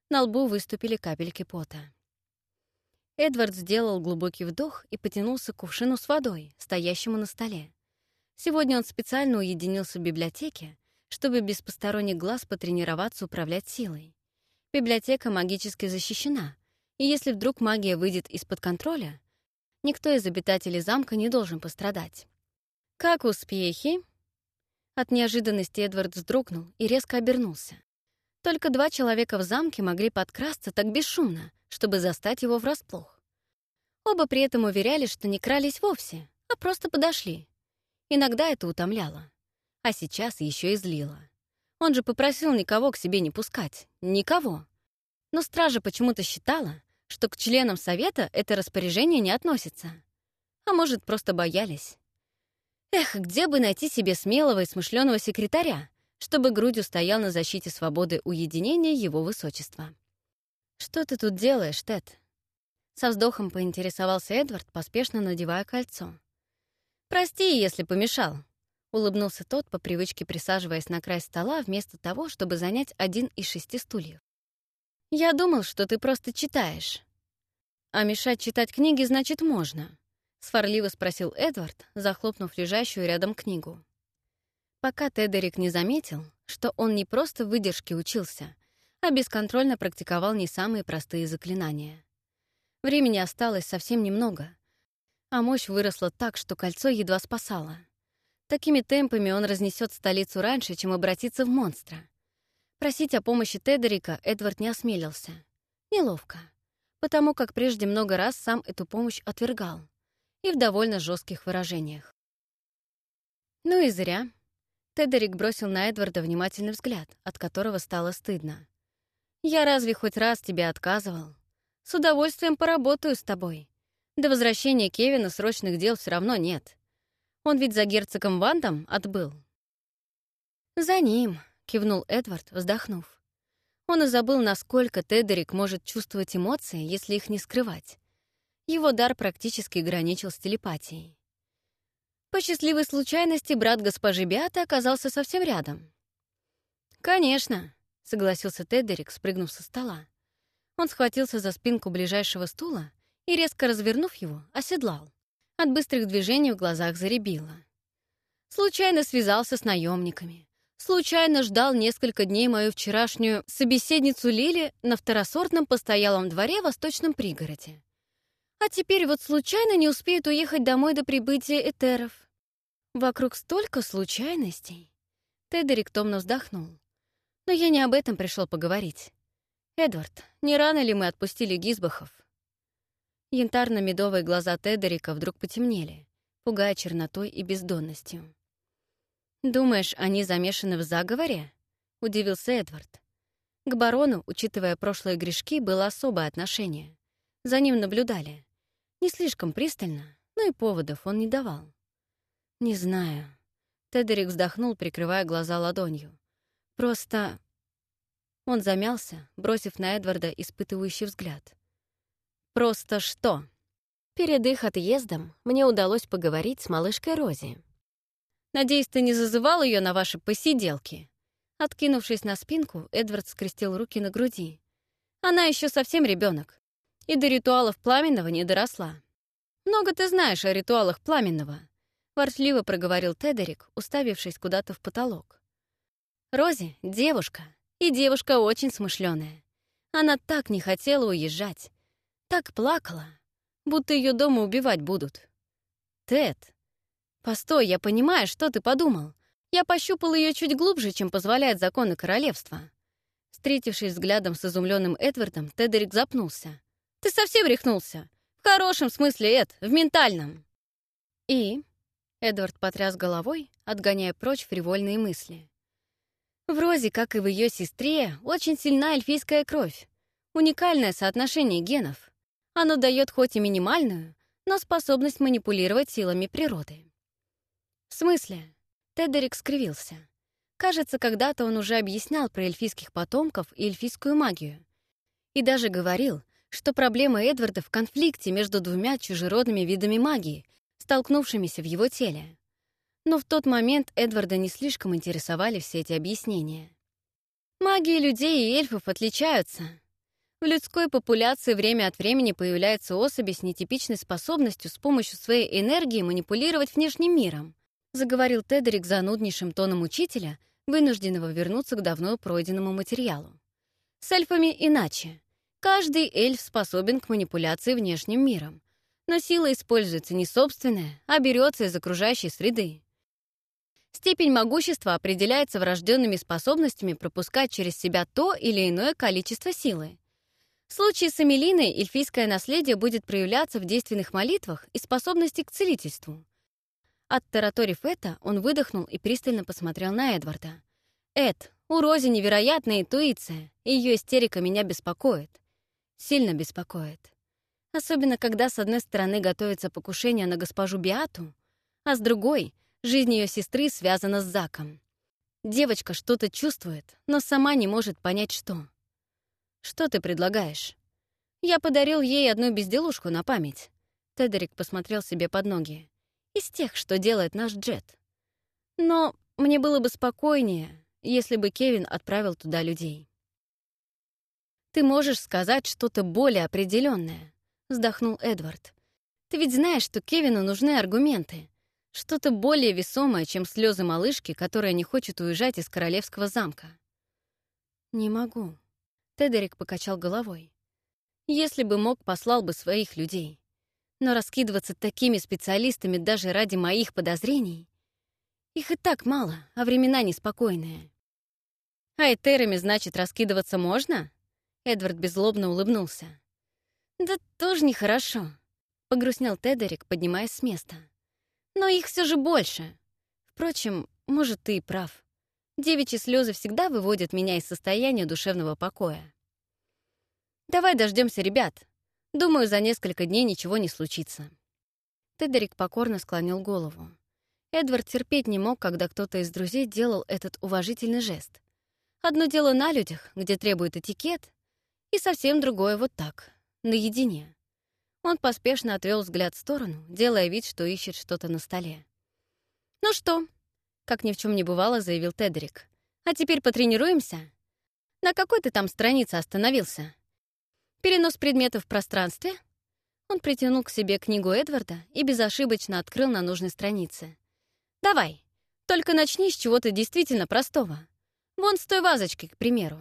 На лбу выступили капельки пота. Эдвард сделал глубокий вдох и потянулся к кувшину с водой, стоящему на столе. Сегодня он специально уединился в библиотеке, чтобы без посторонних глаз потренироваться управлять силой. Библиотека магически защищена, и если вдруг магия выйдет из-под контроля, никто из обитателей замка не должен пострадать. «Как успехи?» От неожиданности Эдвард вздрогнул и резко обернулся. Только два человека в замке могли подкрасться так бесшумно, чтобы застать его врасплох. Оба при этом уверяли, что не крались вовсе, а просто подошли. Иногда это утомляло, а сейчас еще и злило. Он же попросил никого к себе не пускать. Никого. Но стража почему-то считала, что к членам совета это распоряжение не относится. А может, просто боялись. Эх, где бы найти себе смелого и смышленого секретаря, чтобы грудью стоял на защите свободы уединения его высочества. «Что ты тут делаешь, Тед?» Со вздохом поинтересовался Эдвард, поспешно надевая кольцо. «Прости, если помешал», — улыбнулся тот, по привычке присаживаясь на край стола, вместо того, чтобы занять один из шести стульев. «Я думал, что ты просто читаешь». «А мешать читать книги, значит, можно», — сварливо спросил Эдвард, захлопнув лежащую рядом книгу. Пока Тедерик не заметил, что он не просто в выдержке учился, а бесконтрольно практиковал не самые простые заклинания. Времени осталось совсем немного, а мощь выросла так, что кольцо едва спасало. Такими темпами он разнесет столицу раньше, чем обратиться в монстра. Просить о помощи Тедерика Эдвард не осмелился. Неловко, потому как прежде много раз сам эту помощь отвергал, и в довольно жестких выражениях. Ну и зря. Тедерик бросил на Эдварда внимательный взгляд, от которого стало стыдно. «Я разве хоть раз тебе отказывал? С удовольствием поработаю с тобой. До возвращения Кевина срочных дел все равно нет. Он ведь за герцогом Вандом отбыл». «За ним», — кивнул Эдвард, вздохнув. Он и забыл, насколько Тедерик может чувствовать эмоции, если их не скрывать. Его дар практически граничил с телепатией. По счастливой случайности брат госпожи Биаты оказался совсем рядом. «Конечно», — согласился Тедерик, спрыгнув со стола. Он схватился за спинку ближайшего стула и, резко развернув его, оседлал. От быстрых движений в глазах заребило. Случайно связался с наемниками. Случайно ждал несколько дней мою вчерашнюю собеседницу Лили на второсортном постоялом дворе в восточном пригороде. А теперь вот случайно не успеет уехать домой до прибытия Этеров. Вокруг столько случайностей. Тедерик томно вздохнул. Но я не об этом пришел поговорить. Эдвард, не рано ли мы отпустили Гизбахов? Янтарно-медовые глаза Тедерика вдруг потемнели, пугая чернотой и бездонностью. «Думаешь, они замешаны в заговоре?» — удивился Эдвард. К барону, учитывая прошлые грешки, было особое отношение. За ним наблюдали. Не слишком пристально, но и поводов он не давал. «Не знаю». Тедерик вздохнул, прикрывая глаза ладонью. «Просто...» Он замялся, бросив на Эдварда испытывающий взгляд. «Просто что?» Перед их отъездом мне удалось поговорить с малышкой Рози. «Надеюсь, ты не зазывал ее на ваши посиделки?» Откинувшись на спинку, Эдвард скрестил руки на груди. «Она еще совсем ребенок и до ритуалов пламенного не доросла. Много ты знаешь о ритуалах пламенного», — ворчливо проговорил Тедерик, уставившись куда-то в потолок. «Рози — девушка, и девушка очень смышленая. Она так не хотела уезжать, так плакала, будто ее дома убивать будут. Тед, постой, я понимаю, что ты подумал. Я пощупал ее чуть глубже, чем позволяет законы королевства. Встретившись взглядом с изумленным Эдвардом, Тедерик запнулся. Ты совсем рехнулся. В хорошем смысле, Эд, в ментальном. И? Эдвард потряс головой, отгоняя прочь фривольные мысли. В Розе, как и в ее сестре, очень сильна эльфийская кровь. Уникальное соотношение генов. Оно дает хоть и минимальную, но способность манипулировать силами природы. В смысле? Тедерик скривился. Кажется, когда-то он уже объяснял про эльфийских потомков и эльфийскую магию. И даже говорил, что проблема Эдварда в конфликте между двумя чужеродными видами магии, столкнувшимися в его теле. Но в тот момент Эдварда не слишком интересовали все эти объяснения. Магии людей и эльфов отличаются. В людской популяции время от времени появляются особи с нетипичной способностью с помощью своей энергии манипулировать внешним миром, заговорил Тедерик зануднейшим тоном учителя, вынужденного вернуться к давно пройденному материалу. С эльфами иначе. Каждый эльф способен к манипуляции внешним миром, но сила используется не собственная, а берется из окружающей среды. Степень могущества определяется врожденными способностями пропускать через себя то или иное количество силы. В случае с Эмилиной эльфийское наследие будет проявляться в действенных молитвах и способности к целительству. Оттараторив это, он выдохнул и пристально посмотрел на Эдварда. «Эд, у Рози невероятная интуиция, и ее истерика меня беспокоит сильно беспокоит. Особенно, когда с одной стороны готовится покушение на госпожу Биату, а с другой — жизнь ее сестры связана с Заком. Девочка что-то чувствует, но сама не может понять, что. «Что ты предлагаешь?» «Я подарил ей одну безделушку на память». Тедерик посмотрел себе под ноги. «Из тех, что делает наш Джет. Но мне было бы спокойнее, если бы Кевин отправил туда людей». «Ты можешь сказать что-то более определенное, вздохнул Эдвард. «Ты ведь знаешь, что Кевину нужны аргументы. Что-то более весомое, чем слезы малышки, которая не хочет уезжать из королевского замка». «Не могу», — Тедерик покачал головой. «Если бы мог, послал бы своих людей. Но раскидываться такими специалистами даже ради моих подозрений... Их и так мало, а времена неспокойные». «А этерами, значит, раскидываться можно?» Эдвард беззлобно улыбнулся. «Да тоже нехорошо», — погрустнел Тедерик, поднимаясь с места. «Но их все же больше. Впрочем, может, ты и прав. Девичьи слезы всегда выводят меня из состояния душевного покоя. Давай дождемся ребят. Думаю, за несколько дней ничего не случится. Тедерик покорно склонил голову. Эдвард терпеть не мог, когда кто-то из друзей делал этот уважительный жест. Одно дело на людях, где требует этикет, и совсем другое вот так, наедине. Он поспешно отвел взгляд в сторону, делая вид, что ищет что-то на столе. «Ну что?» — как ни в чем не бывало, заявил Тедерик. «А теперь потренируемся? На какой ты там странице остановился? Перенос предметов в пространстве?» Он притянул к себе книгу Эдварда и безошибочно открыл на нужной странице. «Давай, только начни с чего-то действительно простого. Вон с той вазочкой, к примеру».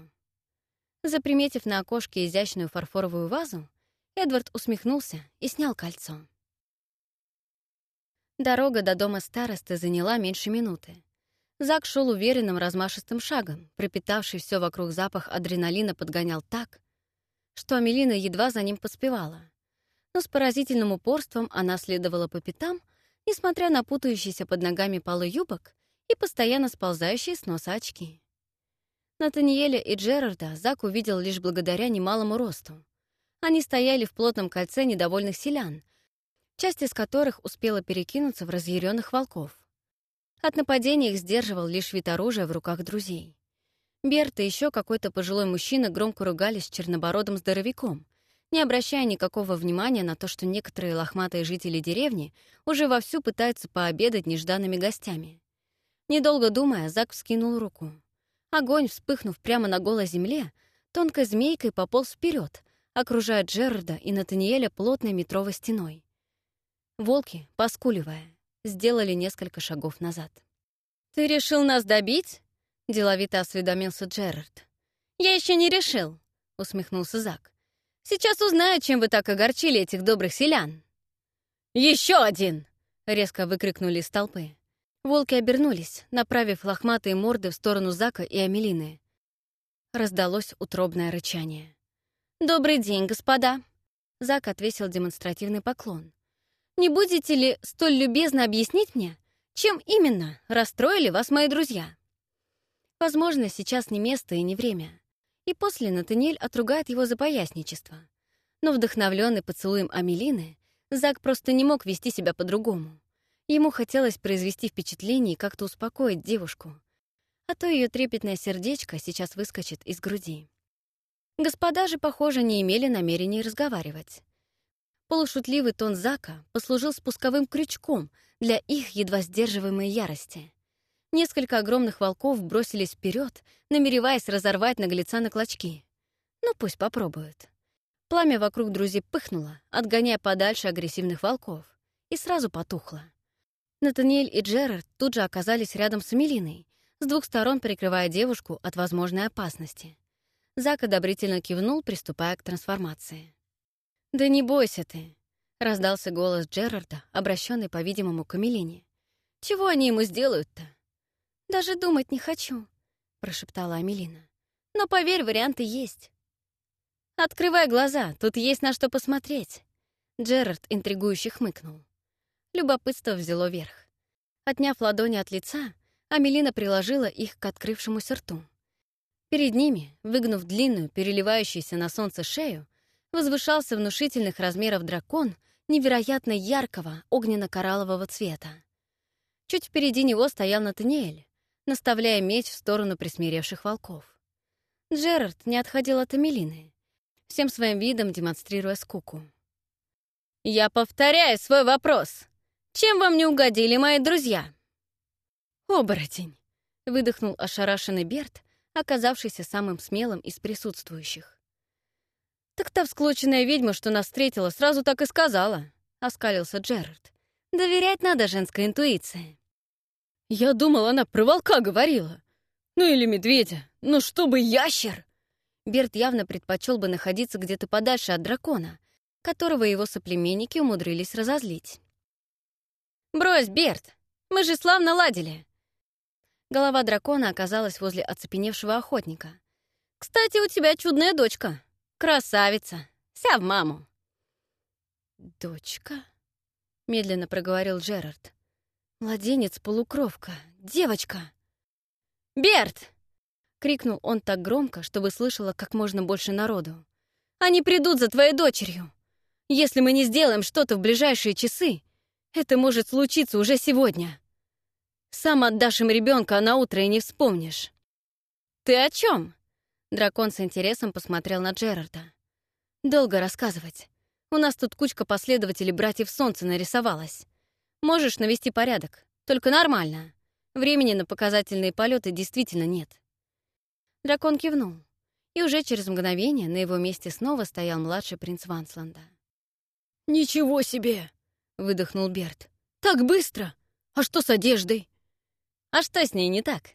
Заприметив на окошке изящную фарфоровую вазу, Эдвард усмехнулся и снял кольцо. Дорога до дома старосты заняла меньше минуты. Зак шел уверенным размашистым шагом, пропитавший все вокруг запах адреналина подгонял так, что Амелина едва за ним поспевала. Но с поразительным упорством она следовала по пятам, несмотря на путающиеся под ногами полы юбок и постоянно сползающие с носа очки. Натаниэля и Джерарда Зак увидел лишь благодаря немалому росту. Они стояли в плотном кольце недовольных селян, часть из которых успела перекинуться в разъяренных волков. От нападения их сдерживал лишь вид оружия в руках друзей. Берт и еще какой-то пожилой мужчина громко ругались с чернобородым здоровяком, не обращая никакого внимания на то, что некоторые лохматые жители деревни уже вовсю пытаются пообедать нежданными гостями. Недолго думая, Зак вскинул руку. Огонь, вспыхнув прямо на голой земле, тонкой змейкой пополз вперед, окружая Джерарда и Натаниэля плотной метровой стеной. Волки, поскуливая, сделали несколько шагов назад. «Ты решил нас добить?» — деловито осведомился Джерард. «Я еще не решил», — усмехнулся Зак. «Сейчас узнаю, чем вы так огорчили этих добрых селян». «Еще один!» — резко выкрикнули из толпы. Волки обернулись, направив лохматые морды в сторону Зака и Амелины. Раздалось утробное рычание. «Добрый день, господа!» Зак отвесил демонстративный поклон. «Не будете ли столь любезно объяснить мне, чем именно расстроили вас мои друзья?» Возможно, сейчас не место и не время. И после Натаниэль отругает его за поясничество. Но вдохновленный поцелуем Амелины, Зак просто не мог вести себя по-другому. Ему хотелось произвести впечатление и как-то успокоить девушку. А то ее трепетное сердечко сейчас выскочит из груди. Господа же, похоже, не имели намерения разговаривать. Полушутливый тон Зака послужил спусковым крючком для их едва сдерживаемой ярости. Несколько огромных волков бросились вперед, намереваясь разорвать наглеца на клочки. Ну, пусть попробуют. Пламя вокруг друзей пыхнуло, отгоняя подальше агрессивных волков, и сразу потухло. Натаниэль и Джерард тут же оказались рядом с Эмилиной, с двух сторон прикрывая девушку от возможной опасности. Зак одобрительно кивнул, приступая к трансформации. «Да не бойся ты», — раздался голос Джерарда, обращенный, по-видимому, к Эмилине. «Чего они ему сделают-то?» «Даже думать не хочу», — прошептала Амелина. «Но поверь, варианты есть». «Открывай глаза, тут есть на что посмотреть». Джерард интригующе хмыкнул. Любопытство взяло верх. Отняв ладони от лица, Амелина приложила их к открывшемуся рту. Перед ними, выгнув длинную, переливающуюся на солнце шею, возвышался внушительных размеров дракон невероятно яркого огненно-кораллового цвета. Чуть впереди него стоял Натаниэль, наставляя меч в сторону присмиревших волков. Джерард не отходил от Амелины, всем своим видом демонстрируя скуку. «Я повторяю свой вопрос. Чем вам не угодили мои друзья?» «Оборотень!» — выдохнул ошарашенный Берт, оказавшийся самым смелым из присутствующих. «Так та всклоченная ведьма, что нас встретила, сразу так и сказала», — оскалился Джерард. «Доверять надо женской интуиции». Я думал, она про волка говорила. Ну или медведя. Ну чтобы ящер! Берт явно предпочел бы находиться где-то подальше от дракона, которого его соплеменники умудрились разозлить. «Брось, Берт! Мы же славно ладили!» Голова дракона оказалась возле оцепеневшего охотника. «Кстати, у тебя чудная дочка. Красавица. Вся в маму». «Дочка?» — медленно проговорил Джерард. Младенец-полукровка. Девочка. «Берт!» — крикнул он так громко, чтобы слышало как можно больше народу. «Они придут за твоей дочерью! Если мы не сделаем что-то в ближайшие часы, это может случиться уже сегодня. Сам отдашь им ребенка, а на утро и не вспомнишь». «Ты о чем? Дракон с интересом посмотрел на Джерарда. «Долго рассказывать. У нас тут кучка последователей братьев Солнца нарисовалась. Можешь навести порядок, только нормально. Времени на показательные полеты действительно нет». Дракон кивнул, и уже через мгновение на его месте снова стоял младший принц Вансланда. «Ничего себе!» — выдохнул Берт. «Так быстро! А что с одеждой?» «А что с ней не так?»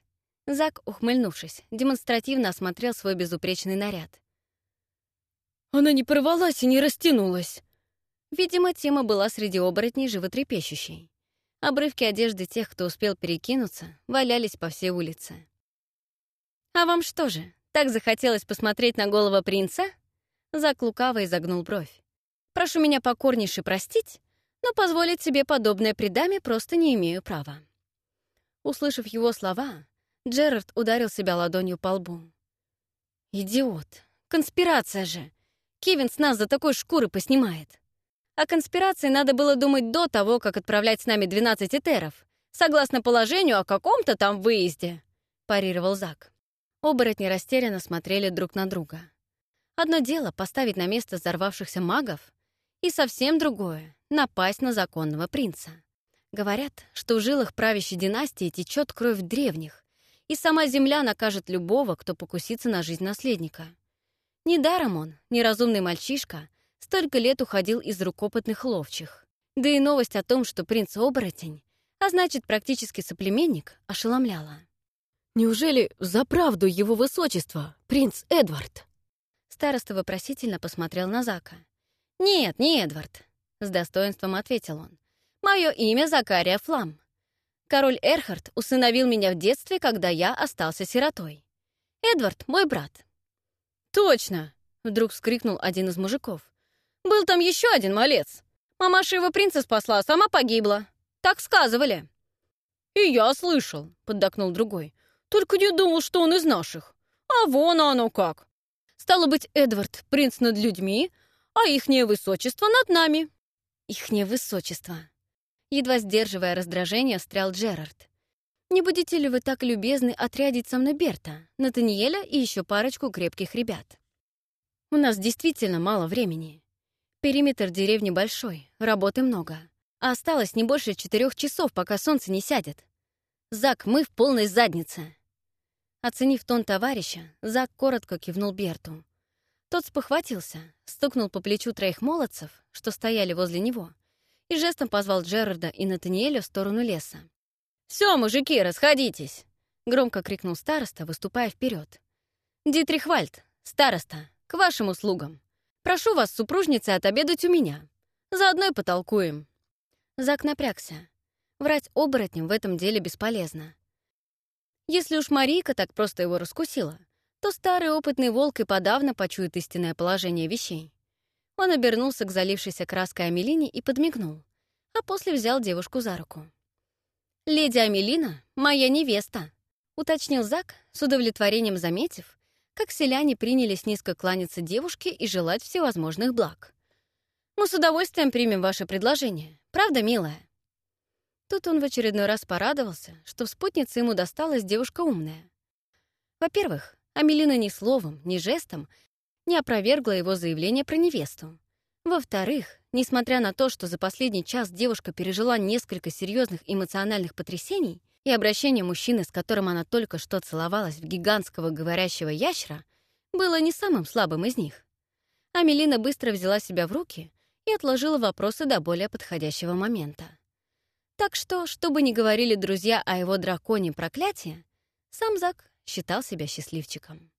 Зак, ухмыльнувшись, демонстративно осмотрел свой безупречный наряд. «Она не порвалась и не растянулась!» Видимо, тема была среди оборотней животрепещущей. Обрывки одежды тех, кто успел перекинуться, валялись по всей улице. «А вам что же, так захотелось посмотреть на голову принца?» Зак лукаво изогнул бровь. «Прошу меня покорнейше простить, но позволить себе подобное при даме просто не имею права». Услышав его слова, Джерард ударил себя ладонью по лбу. «Идиот! Конспирация же! Кевин с нас за такой шкуры поснимает!» О конспирации надо было думать до того, как отправлять с нами 12 этеров, согласно положению о каком-то там выезде», — парировал Зак. Оборотни растерянно смотрели друг на друга. Одно дело — поставить на место взорвавшихся магов, и совсем другое — напасть на законного принца. Говорят, что в жилах правящей династии течет кровь древних, и сама земля накажет любого, кто покусится на жизнь наследника. Недаром он, неразумный мальчишка, столько лет уходил из рук опытных ловчих. Да и новость о том, что принц — оборотень, а значит, практически соплеменник, ошеломляла. «Неужели за правду его высочество, принц Эдвард?» Староста вопросительно посмотрел на Зака. «Нет, не Эдвард», — с достоинством ответил он. «Мое имя Закария Флам. Король Эрхард усыновил меня в детстве, когда я остался сиротой. Эдвард — мой брат». «Точно!» — вдруг вскрикнул один из мужиков. «Был там еще один малец. Мамаша его принца спасла, а сама погибла. Так сказывали». «И я слышал», — поддакнул другой. «Только не думал, что он из наших. А вон оно как. Стало быть, Эдвард — принц над людьми, а ихнее высочество над нами». «Ихнее высочество», Едва сдерживая раздражение, встрял Джерард. «Не будете ли вы так любезны отрядить со мной Берта, Натаниэля и еще парочку крепких ребят? У нас действительно мало времени. Периметр деревни большой, работы много. А осталось не больше четырех часов, пока солнце не сядет. Зак, мы в полной заднице!» Оценив тон товарища, Зак коротко кивнул Берту. Тот спохватился, стукнул по плечу троих молодцев, что стояли возле него, и жестом позвал Джерарда и Натаниэля в сторону леса. «Все, мужики, расходитесь!» — громко крикнул староста, выступая вперед. «Дитрих Вальд, староста, к вашим услугам. Прошу вас, супружницы, отобедать у меня. Заодно и потолкуем». Зак напрягся. Врать оборотням в этом деле бесполезно. Если уж Марийка так просто его раскусила, то старый опытный волк и подавно почует истинное положение вещей. Он обернулся к залившейся краской Амелине и подмигнул, а после взял девушку за руку. «Леди Амелина — моя невеста», — уточнил Зак, с удовлетворением заметив, как селяне принялись низко кланяться девушке и желать всевозможных благ. «Мы с удовольствием примем ваше предложение. Правда, милая?» Тут он в очередной раз порадовался, что в спутнице ему досталась девушка умная. Во-первых, Амелина ни словом, ни жестом не опровергла его заявление про невесту. Во-вторых, несмотря на то, что за последний час девушка пережила несколько серьезных эмоциональных потрясений, и обращение мужчины, с которым она только что целовалась в гигантского говорящего ящера, было не самым слабым из них. Амелина быстро взяла себя в руки и отложила вопросы до более подходящего момента. Так что, что бы ни говорили друзья о его драконе проклятии, сам Зак считал себя счастливчиком.